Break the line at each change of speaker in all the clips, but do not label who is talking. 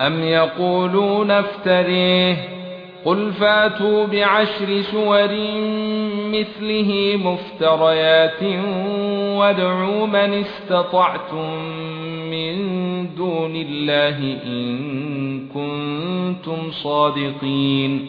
ام يقولون افتريه قل فاتوا بعشر سور مثله مفتريات وادعوا من استطعتم من دون الله ان كنتم صادقين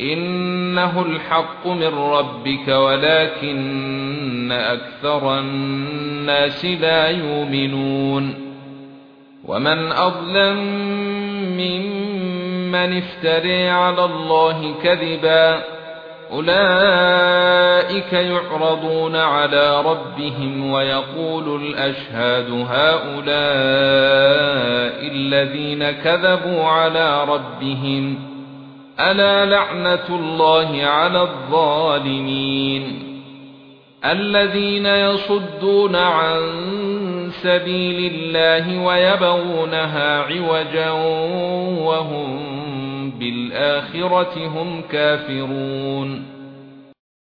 إنه الحق من ربك ولكن أكثر الناس لا يؤمنون. ومن أظلم ممن افترى على الله كذبا أولئك يعرضون على ربهم ويقول الأشهاد هؤلاء الذين كذبوا على ربهم. ألا لعنة الله على الظالمين الذين يصدون عن سبيل الله ويبغونها عوجا وهم بالآخرة هم كافرون